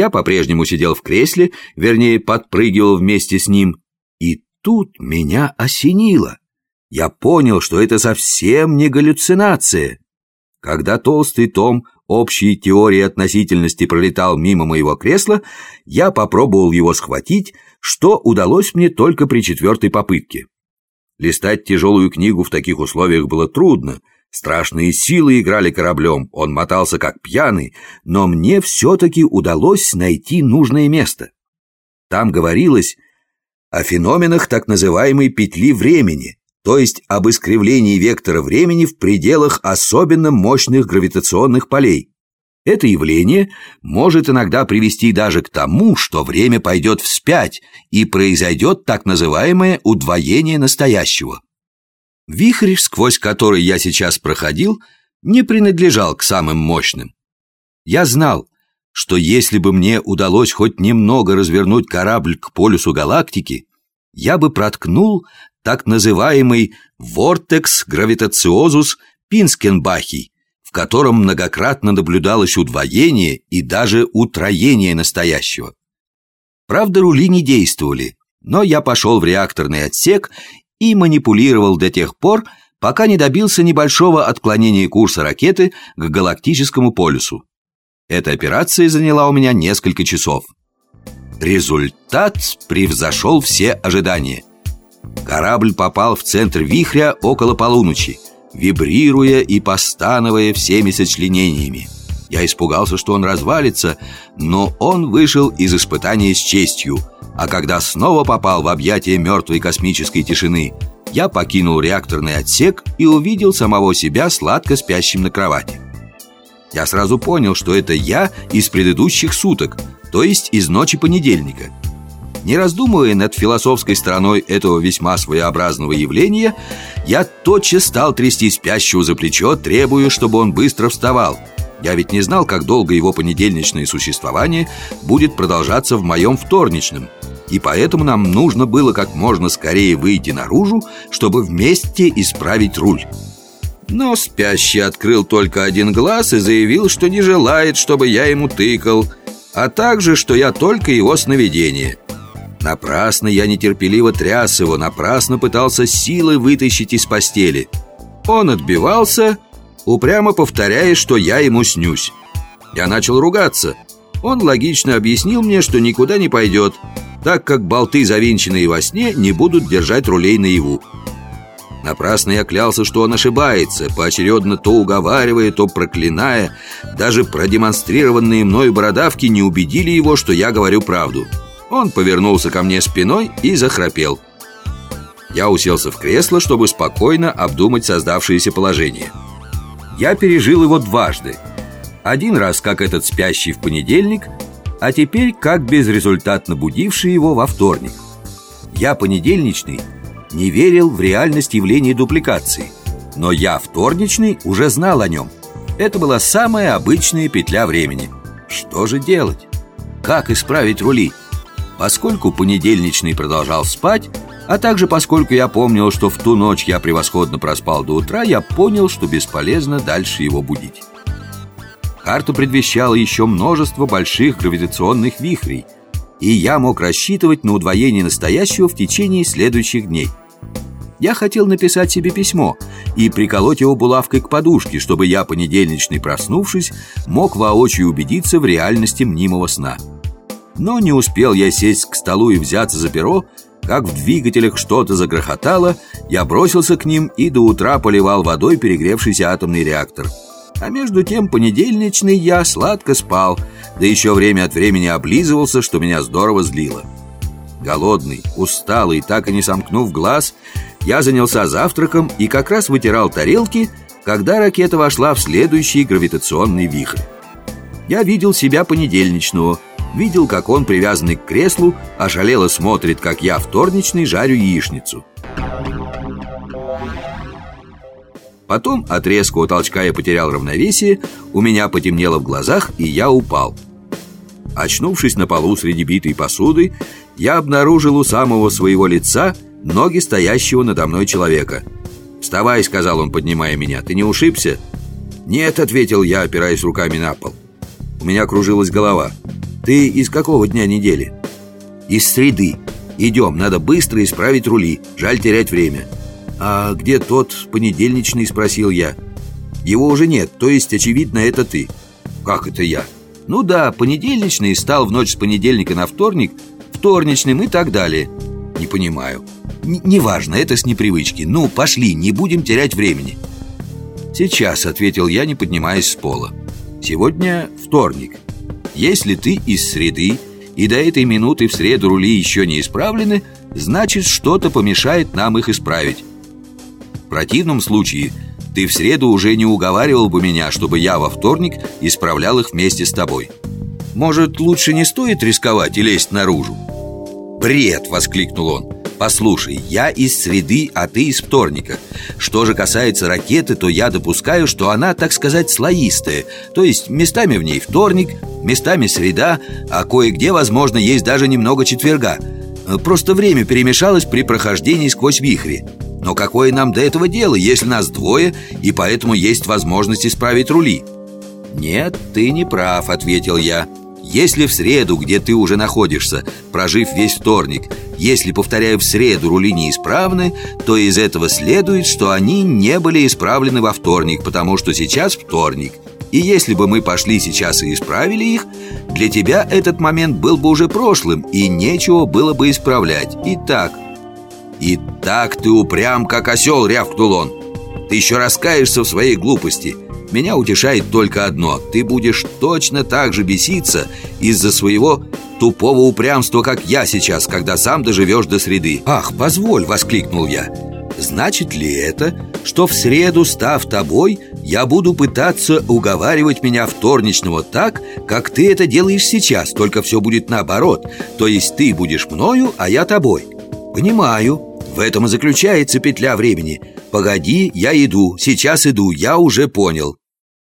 Я по-прежнему сидел в кресле, вернее, подпрыгивал вместе с ним. И тут меня осенило. Я понял, что это совсем не галлюцинация. Когда толстый том общей теории относительности пролетал мимо моего кресла, я попробовал его схватить, что удалось мне только при четвертой попытке. Листать тяжелую книгу в таких условиях было трудно. Страшные силы играли кораблем, он мотался как пьяный, но мне все-таки удалось найти нужное место. Там говорилось о феноменах так называемой петли времени, то есть об искривлении вектора времени в пределах особенно мощных гравитационных полей. Это явление может иногда привести даже к тому, что время пойдет вспять и произойдет так называемое удвоение настоящего. Вихрь, сквозь который я сейчас проходил, не принадлежал к самым мощным. Я знал, что если бы мне удалось хоть немного развернуть корабль к полюсу галактики, я бы проткнул так называемый «вортекс гравитациозус Пинскенбахи», в котором многократно наблюдалось удвоение и даже утроение настоящего. Правда, рули не действовали, но я пошел в реакторный отсек и манипулировал до тех пор, пока не добился небольшого отклонения курса ракеты к галактическому полюсу. Эта операция заняла у меня несколько часов. Результат превзошел все ожидания. Корабль попал в центр вихря около полуночи, вибрируя и постановая всеми сочленениями. Я испугался, что он развалится, но он вышел из испытания с честью, а когда снова попал в объятия мертвой космической тишины, я покинул реакторный отсек и увидел самого себя сладко спящим на кровати. Я сразу понял, что это я из предыдущих суток, то есть из ночи понедельника – не раздумывая над философской стороной этого весьма своеобразного явления, я тотчас стал трясти спящего за плечо, требуя, чтобы он быстро вставал. Я ведь не знал, как долго его понедельничное существование будет продолжаться в моем вторничном. И поэтому нам нужно было как можно скорее выйти наружу, чтобы вместе исправить руль. Но спящий открыл только один глаз и заявил, что не желает, чтобы я ему тыкал, а также, что я только его сновидение – Напрасно я нетерпеливо тряс его, напрасно пытался силой вытащить из постели. Он отбивался, упрямо повторяя, что я ему снюсь. Я начал ругаться. Он логично объяснил мне, что никуда не пойдет, так как болты, завинченные во сне, не будут держать рулей наяву. Напрасно я клялся, что он ошибается, поочередно то уговаривая, то проклиная. Даже продемонстрированные мною бородавки не убедили его, что я говорю правду. Он повернулся ко мне спиной и захрапел. Я уселся в кресло, чтобы спокойно обдумать создавшееся положение. Я пережил его дважды. Один раз, как этот спящий в понедельник, а теперь как безрезультатно будивший его во вторник. Я понедельничный не верил в реальность явления дупликации, но я вторничный уже знал о нем. Это была самая обычная петля времени. Что же делать? Как исправить рули? Поскольку понедельничный продолжал спать, а также поскольку я помнил, что в ту ночь я превосходно проспал до утра, я понял, что бесполезно дальше его будить. Карта предвещала еще множество больших гравитационных вихрей, и я мог рассчитывать на удвоение настоящего в течение следующих дней. Я хотел написать себе письмо и приколоть его булавкой к подушке, чтобы я, понедельничный проснувшись, мог воочию убедиться в реальности мнимого сна. Но не успел я сесть к столу и взяться за перо, как в двигателях что-то загрохотало, я бросился к ним и до утра поливал водой перегревшийся атомный реактор. А между тем понедельничный я сладко спал, да еще время от времени облизывался, что меня здорово злило. Голодный, усталый, так и не сомкнув глаз, я занялся завтраком и как раз вытирал тарелки, когда ракета вошла в следующий гравитационный вихрь. Я видел себя понедельничного – Видел, как он, привязанный к креслу, ошалело смотрит, как я вторничный жарю яичницу. Потом от резкого толчка я потерял равновесие, у меня потемнело в глазах, и я упал. Очнувшись на полу среди битой посуды, я обнаружил у самого своего лица ноги стоящего надо мной человека. «Вставай», — сказал он, поднимая меня, — «ты не ушибся?» «Нет», — ответил я, опираясь руками на пол. У меня кружилась голова. Ты из какого дня недели? Из среды. Идем, надо быстро исправить рули Жаль терять время. А где тот понедельничный, спросил я. Его уже нет, то есть, очевидно, это ты. Как это я? Ну да, понедельничный стал в ночь с понедельника на вторник Вторничным и так далее. Не понимаю. Неважно, это с непривычки. Ну, пошли, не будем терять времени. «Сейчас», — ответил я, не поднимаясь с пола. «Сегодня вторник Если ты из среды и до этой минуты в среду рули еще не исправлены, значит, что-то помешает нам их исправить. В противном случае ты в среду уже не уговаривал бы меня, чтобы я во вторник исправлял их вместе с тобой. Может, лучше не стоит рисковать и лезть наружу? «Бред!» — воскликнул он. Послушай, я из среды, а ты из вторника. Что же касается ракеты, то я допускаю, что она, так сказать, слоистая. То есть местами в ней вторник, местами среда А кое-где, возможно, есть даже немного четверга. Просто время перемешалось при прохождении сквозь вихри. Но какое нам до этого дело, если нас двое И поэтому есть возможность исправить рули? «Нет, ты не прав», — ответил я если в среду, где ты уже находишься, прожив весь вторник, если, повторяю, в среду рули неисправны, то из этого следует, что они не были исправлены во вторник, потому что сейчас вторник. И если бы мы пошли сейчас и исправили их, для тебя этот момент был бы уже прошлым, и нечего было бы исправлять. Итак, «И так ты упрям, как осел», — рявкнул он. «Ты еще раскаешься в своей глупости». Меня утешает только одно. Ты будешь точно так же беситься из-за своего тупого упрямства, как я сейчас, когда сам доживешь до среды «Ах, позволь!» — воскликнул я. Значит ли это, что в среду, став тобой, я буду пытаться уговаривать меня вторничного так, как ты это делаешь сейчас, только все будет наоборот? То есть ты будешь мною, а я тобой? Понимаю, в этом и заключается петля времени. Погоди, я иду, сейчас иду, я уже понял